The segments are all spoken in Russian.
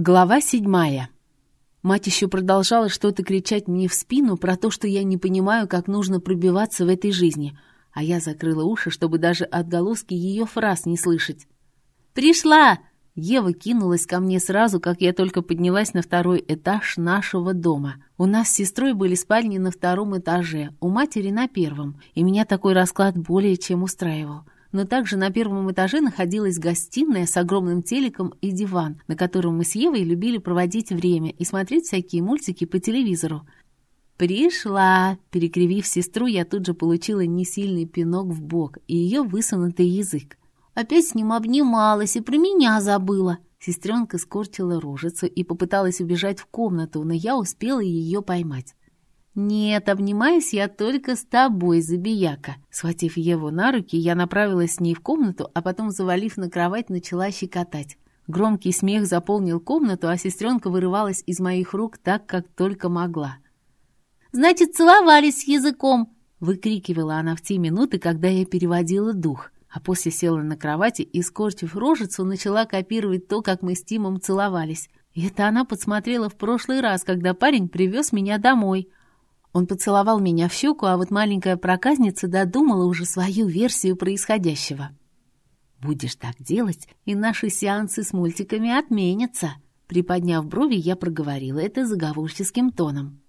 Глава седьмая. Мать еще продолжала что-то кричать мне в спину про то, что я не понимаю, как нужно пробиваться в этой жизни, а я закрыла уши, чтобы даже отголоски ее фраз не слышать. «Пришла!» Ева кинулась ко мне сразу, как я только поднялась на второй этаж нашего дома. У нас с сестрой были спальни на втором этаже, у матери на первом, и меня такой расклад более чем устраивал но также на первом этаже находилась гостиная с огромным телеком и диван, на котором мы с Евой любили проводить время и смотреть всякие мультики по телевизору. «Пришла!» Перекривив сестру, я тут же получила несильный пинок в бок и ее высунутый язык. «Опять с ним обнималась и про меня забыла!» Сестренка скорчила рожицу и попыталась убежать в комнату, но я успела ее поймать. «Нет, обнимаюсь я только с тобой, забияка». Схватив Еву на руки, я направилась с ней в комнату, а потом, завалив на кровать, начала щекотать. Громкий смех заполнил комнату, а сестренка вырывалась из моих рук так, как только могла. «Значит, целовались языком!» — выкрикивала она в те минуты, когда я переводила дух, а после села на кровати и, скорчив рожицу, начала копировать то, как мы с Тимом целовались. И это она подсмотрела в прошлый раз, когда парень привез меня домой — он поцеловал меня в щеку, а вот маленькая проказница додумала уже свою версию происходящего. «Будешь так делать, и наши сеансы с мультиками отменятся», Приподняв брови, я проговорила это заговорческим тоном.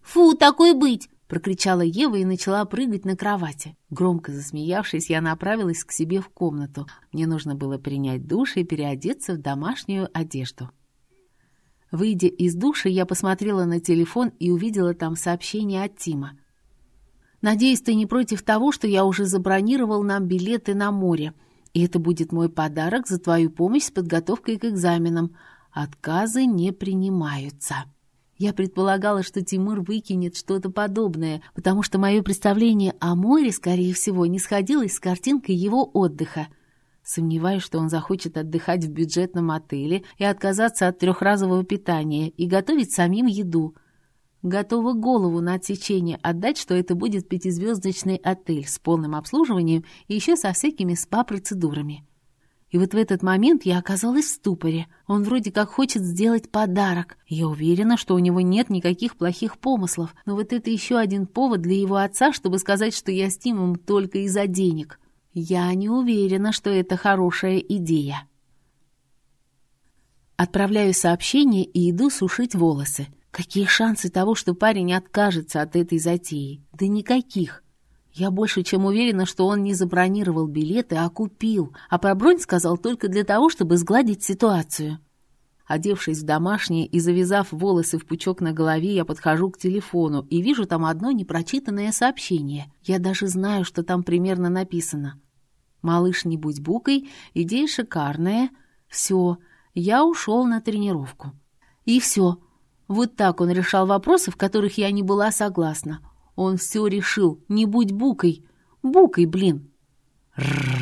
«Фу, такой быть!» — прокричала Ева и начала прыгать на кровати. Громко засмеявшись, я направилась к себе в комнату. Мне нужно было принять душ и переодеться в домашнюю одежду. Выйдя из души, я посмотрела на телефон и увидела там сообщение от Тима. «Надеюсь, ты не против того, что я уже забронировал нам билеты на море, и это будет мой подарок за твою помощь с подготовкой к экзаменам. Отказы не принимаются». Я предполагала, что Тимур выкинет что-то подобное, потому что мое представление о море, скорее всего, не сходилось с картинкой его отдыха — Сомневаюсь, что он захочет отдыхать в бюджетном отеле и отказаться от трехразового питания и готовить самим еду. Готова голову на отсечение отдать, что это будет пятизвездочный отель с полным обслуживанием и еще со всякими спа-процедурами. И вот в этот момент я оказалась в ступоре. Он вроде как хочет сделать подарок. Я уверена, что у него нет никаких плохих помыслов, но вот это еще один повод для его отца, чтобы сказать, что я с Тимом только из-за денег. Я не уверена, что это хорошая идея. Отправляю сообщение и иду сушить волосы. Какие шансы того, что парень откажется от этой затеи? Да никаких. Я больше чем уверена, что он не забронировал билеты, а купил, а про бронь сказал только для того, чтобы сгладить ситуацию. Одевшись в домашнее и завязав волосы в пучок на голове, я подхожу к телефону и вижу там одно непрочитанное сообщение. Я даже знаю, что там примерно написано. Малыш, не будь букой, идея шикарная. Все, я ушел на тренировку. И все. Вот так он решал вопросы, в которых я не была согласна. Он все решил, не будь букой. Букой, блин. Рррр.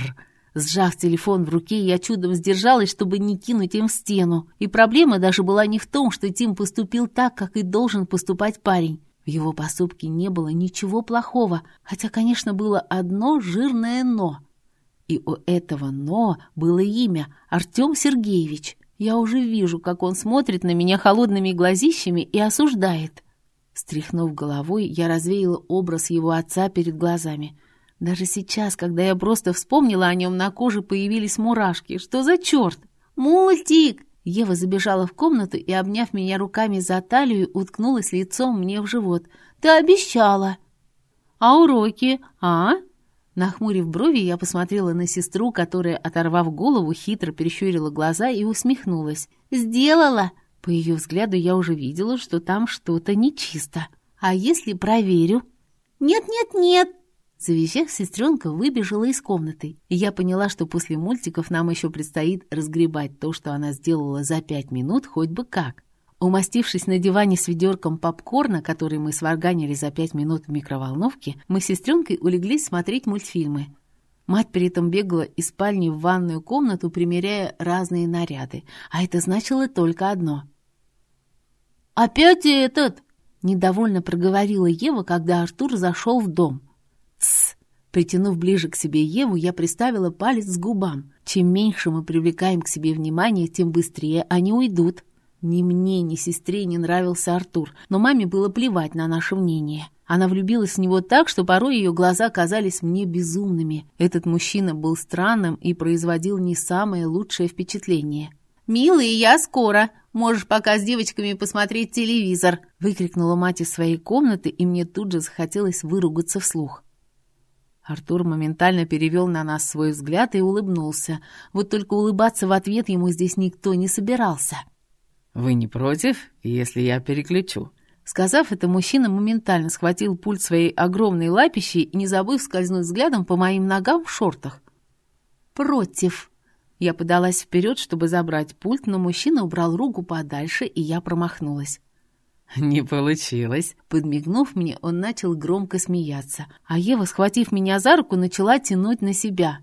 Сжав телефон в руке, я чудом сдержалась, чтобы не кинуть им в стену. И проблема даже была не в том, что Тим поступил так, как и должен поступать парень. В его поступке не было ничего плохого, хотя, конечно, было одно жирное «но». И у этого «но» было имя — Артем Сергеевич. Я уже вижу, как он смотрит на меня холодными глазищами и осуждает. Стряхнув головой, я развеяла образ его отца перед глазами. Даже сейчас, когда я просто вспомнила о нем, на коже появились мурашки. Что за черт? «Мультик!» Ева забежала в комнату и, обняв меня руками за талию, уткнулась лицом мне в живот. «Ты обещала!» «А уроки? А?» Нахмурив брови, я посмотрела на сестру, которая, оторвав голову, хитро перещурила глаза и усмехнулась. «Сделала!» По ее взгляду я уже видела, что там что-то нечисто. «А если проверю?» «Нет-нет-нет!» Завизжав, сестренка выбежала из комнаты, и я поняла, что после мультиков нам еще предстоит разгребать то, что она сделала за пять минут, хоть бы как. Умастившись на диване с ведерком попкорна, который мы сварганили за пять минут в микроволновке, мы с сестренкой улеглись смотреть мультфильмы. Мать при этом бегала из спальни в ванную комнату, примеряя разные наряды, а это значило только одно. «Опять этот!» — недовольно проговорила Ева, когда Артур зашел в дом. «Тсс!» Притянув ближе к себе Еву, я приставила палец к губам. Чем меньше мы привлекаем к себе внимание, тем быстрее они уйдут. Ни мне, ни сестре не нравился Артур, но маме было плевать на наше мнение. Она влюбилась в него так, что порой ее глаза казались мне безумными. Этот мужчина был странным и производил не самое лучшее впечатление. «Милый, я скоро. Можешь пока с девочками посмотреть телевизор», — выкрикнула мать из своей комнаты, и мне тут же захотелось выругаться вслух. Артур моментально перевел на нас свой взгляд и улыбнулся. Вот только улыбаться в ответ ему здесь никто не собирался. «Вы не против, если я переключу?» Сказав это, мужчина моментально схватил пульт своей огромной лапищей и, не забыв скользнуть взглядом по моим ногам в шортах. «Против!» Я подалась вперед, чтобы забрать пульт, но мужчина убрал руку подальше, и я промахнулась. «Не получилось!» Подмигнув мне, он начал громко смеяться, а Ева, схватив меня за руку, начала тянуть на себя.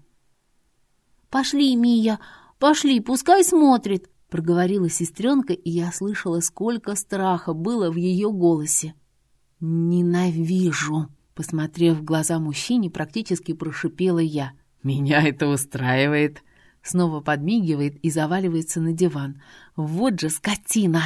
«Пошли, Мия, пошли, пускай смотрит!» проговорила сестренка, и я слышала, сколько страха было в ее голосе. «Ненавижу!» Посмотрев в глаза мужчине, практически прошипела я. «Меня это устраивает!» Снова подмигивает и заваливается на диван. «Вот же скотина!»